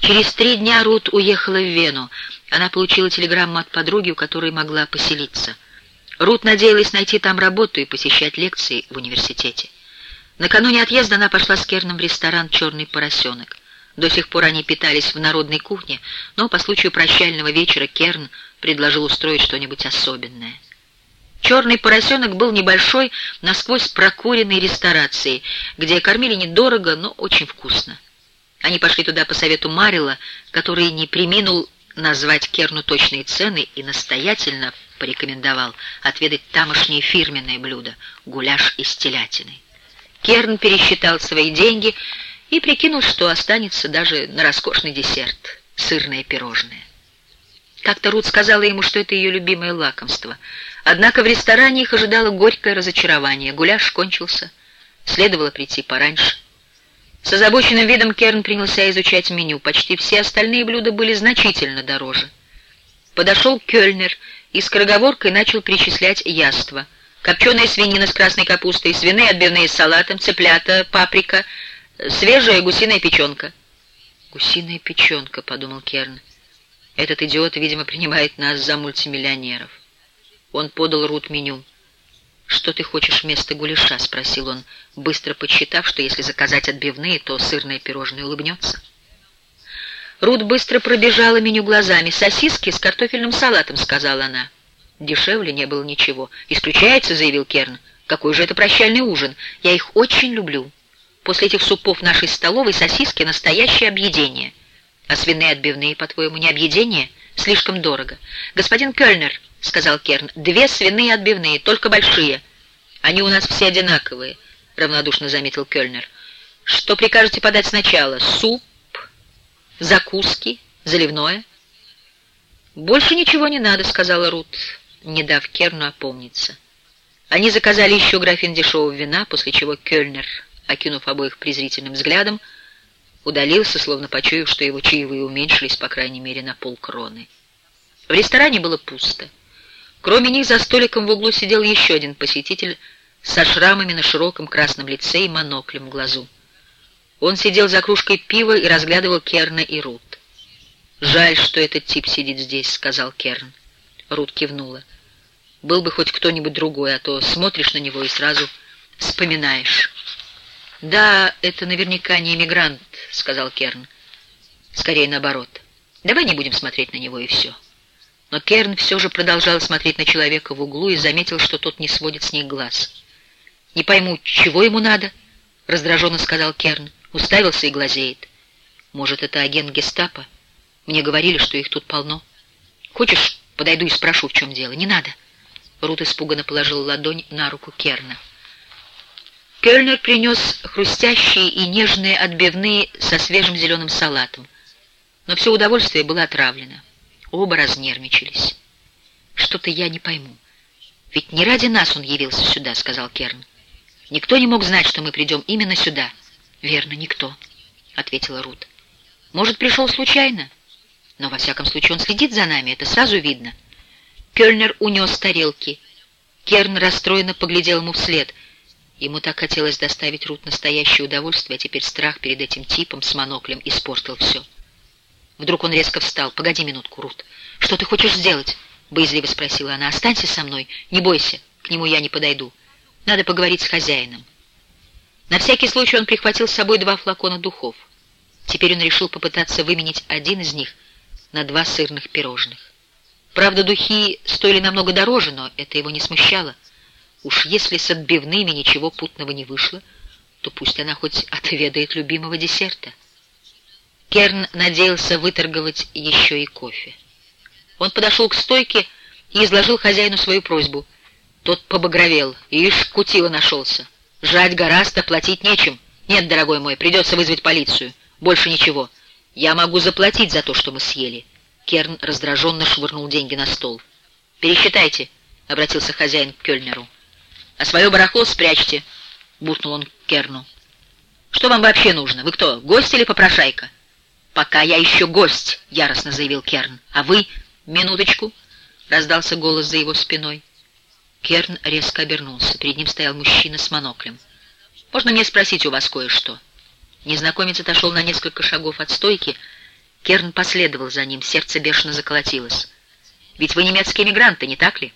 Через три дня Рут уехала в Вену. Она получила телеграмму от подруги, у которой могла поселиться. Рут надеялась найти там работу и посещать лекции в университете. Накануне отъезда она пошла с Керном в ресторан «Черный поросенок». До сих пор они питались в народной кухне, но по случаю прощального вечера Керн предложил устроить что-нибудь особенное. «Черный поросенок» был небольшой, насквозь прокуренной ресторацией, где кормили недорого, но очень вкусно. Они пошли туда по совету Марила, который не приминул назвать Керну точные цены и настоятельно порекомендовал отведать тамошнее фирменное блюдо — гуляш из телятины. Керн пересчитал свои деньги и прикинул, что останется даже на роскошный десерт — сырное пирожное. Как-то Рут сказала ему, что это ее любимое лакомство. Однако в ресторане их ожидало горькое разочарование. Гуляш кончился. Следовало прийти пораньше. С озабоченным видом Керн принялся изучать меню. Почти все остальные блюда были значительно дороже. Подошел Кёльнер и скороговоркой начал перечислять яства. Копченая свинина с красной капустой, свиные отбивные с салатом, цыплята, паприка, свежая гусиная печенка. «Гусиная печенка», — подумал Керн. «Этот идиот, видимо, принимает нас за мультимиллионеров». Он подал Рут меню. «Что ты хочешь вместо гуляша?» — спросил он, быстро подсчитав, что если заказать отбивные, то сырное пирожное улыбнется. Рут быстро пробежала меню глазами. «Сосиски с картофельным салатом», — сказала она. Дешевле не было ничего. «Исключается», — заявил Керн. «Какой же это прощальный ужин? Я их очень люблю. После этих супов нашей столовой сосиски — настоящее объедение. А свиные отбивные, по-твоему, не объедение? Слишком дорого. Господин Кёльнер, — сказал Керн. «Две свиные отбивные, только большие. Они у нас все одинаковые», — равнодушно заметил Кёльнер. «Что прикажете подать сначала? Суп? Закуски? Заливное?» «Больше ничего не надо», — сказала Рут, не дав Керну опомниться. Они заказали еще графин дешевого вина, после чего Кёльнер, окинув обоих презрительным взглядом, удалился, словно почуяв, что его чаевые уменьшились, по крайней мере, на полкроны. В ресторане было пусто. Кроме них за столиком в углу сидел еще один посетитель со шрамами на широком красном лице и моноклем в глазу. Он сидел за кружкой пива и разглядывал Керна и Рут. «Жаль, что этот тип сидит здесь», — сказал Керн. Рут кивнула. «Был бы хоть кто-нибудь другой, а то смотришь на него и сразу вспоминаешь». «Да, это наверняка не иммигрант», — сказал Керн. «Скорее наоборот. Давай не будем смотреть на него и все». Но Керн все же продолжал смотреть на человека в углу и заметил, что тот не сводит с них глаз. «Не пойму, чего ему надо?» — раздраженно сказал Керн. Уставился и глазеет. «Может, это агент гестапо? Мне говорили, что их тут полно. Хочешь, подойду и спрошу, в чем дело? Не надо». Рут испуганно положил ладонь на руку Керна. Кельнер принес хрустящие и нежные отбивные со свежим зеленым салатом. Но все удовольствие было отравлено. Оба разнервничались. «Что-то я не пойму. Ведь не ради нас он явился сюда», — сказал Керн. «Никто не мог знать, что мы придем именно сюда». «Верно, никто», — ответила Рут. «Может, пришел случайно? Но, во всяком случае, он следит за нами, это сразу видно». Кёльнер унес тарелки. Керн расстроенно поглядел ему вслед. Ему так хотелось доставить Рут настоящее удовольствие, а теперь страх перед этим типом с моноклем испортил все. Вдруг он резко встал. «Погоди минутку, Рут. Что ты хочешь сделать?» — боязливо спросила она. «Останься со мной. Не бойся. К нему я не подойду. Надо поговорить с хозяином». На всякий случай он прихватил с собой два флакона духов. Теперь он решил попытаться выменить один из них на два сырных пирожных. Правда, духи стоили намного дороже, но это его не смущало. Уж если с отбивными ничего путного не вышло, то пусть она хоть отведает любимого десерта. Керн надеялся выторговать еще и кофе. Он подошел к стойке и изложил хозяину свою просьбу. Тот побагровел. Ишь, кутила нашелся. Жать гораздо, платить нечем. Нет, дорогой мой, придется вызвать полицию. Больше ничего. Я могу заплатить за то, что мы съели. Керн раздраженно швырнул деньги на стол. «Пересчитайте», — обратился хозяин к Кёльнеру. «А свое барахло спрячьте», — буркнул он Керну. «Что вам вообще нужно? Вы кто, гость или попрошайка?» «Пока я еще гость», — яростно заявил Керн. «А вы...» «Минуточку», — раздался голос за его спиной. Керн резко обернулся. Перед ним стоял мужчина с моноклем. «Можно мне спросить у вас кое-что?» Незнакомец отошел на несколько шагов от стойки Керн последовал за ним, сердце бешено заколотилось. «Ведь вы немецкие эмигранты, не так ли?»